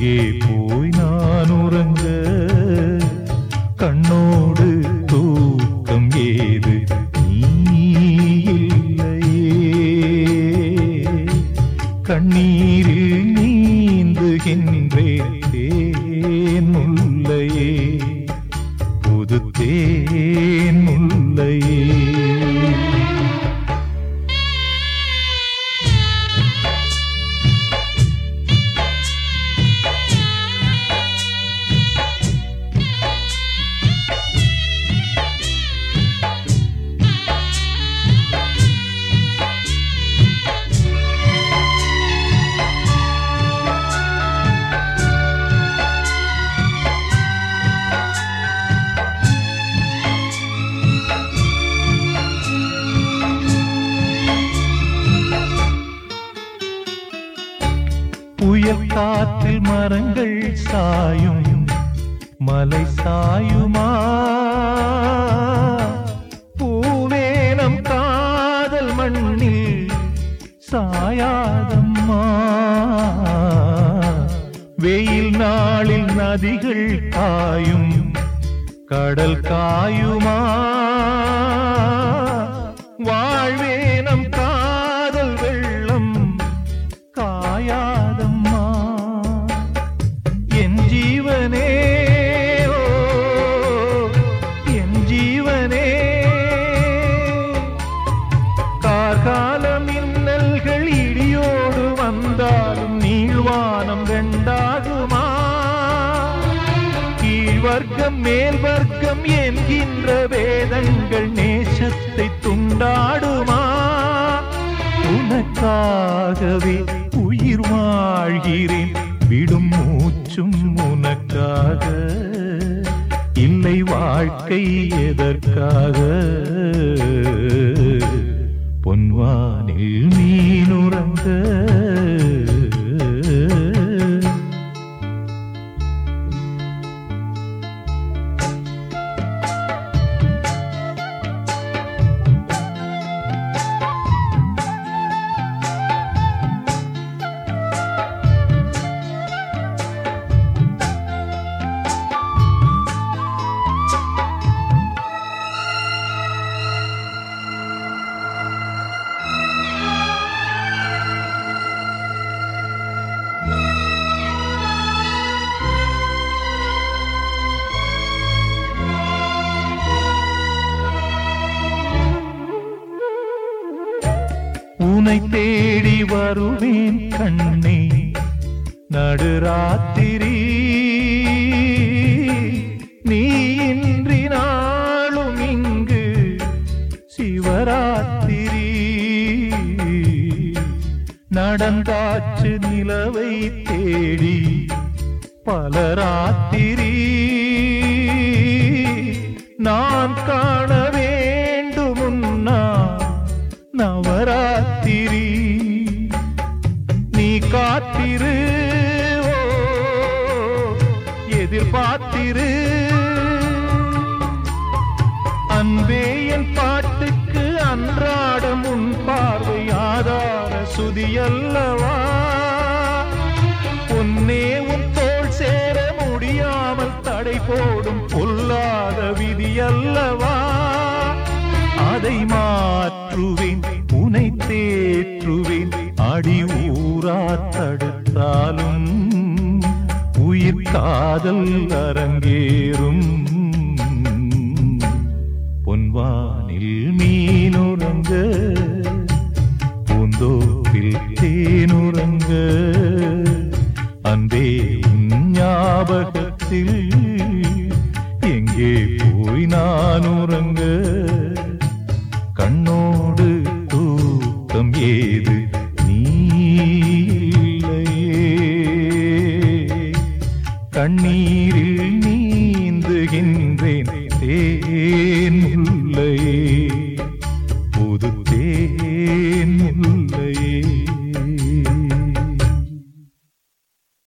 எங்கே போய் நான் உறங்க. கண்ணோடு தூக்கம் ஏது? நீ இல்லையே கண்ணீரில் நீந்துகின்றேன் முல்லையே புது தேன் புயல் காற்றில் மரங்கள் சாயும் மலை சாயுமா? பூவேனம் காதல் மண்ணில் சாயாதம்மா? வெயில் நாளில் நதிகள் காயும் கடல் காயுமா? வாழ்வேனம் கா கீழ் வர்க்கம் மேல் வர்க்கம் என்கின்ற வேதங்கள் நேசத்தை துண்டாடுமா? உனக்காகவே உயிர் வாழ்கிறேன் விடும் மூச்சும் உனக்காக. இல்லை வாழ்க்கை எதற்காக? உன்னை தேடி வருவேன் கண்ணே. நடுராத்திரி நீ இன்றி நாளும் இங்கு சிவராத்திரி. நடந்தாச்சு நிலவை தேடி பல ராத்திரி. நான் காண எதிர்பார்த்திரு ஓ, எதிர்பார்த்திரு. அன்பே என் பாட்டுக்கு அன்றாடம் உன் பார்வை ஆதார சுதியல்லவா? பொன்னே உன் தோல் சேர முடியாமல் தடை போடும் பொல்லாத விதியல்லவா? அதை மாற்றுவேன் உனை தேற்றுவேன் காதல் அரங்கேறும். பொன்வானில் மீனுறங்க பூந்தோப்பில் தேனுறங்க. அன்பே ஞாபகத்தில் எங்கே போய் நான் உறங்க கண்ணோடு தூக்கம் ஏது? கண்ணீரில்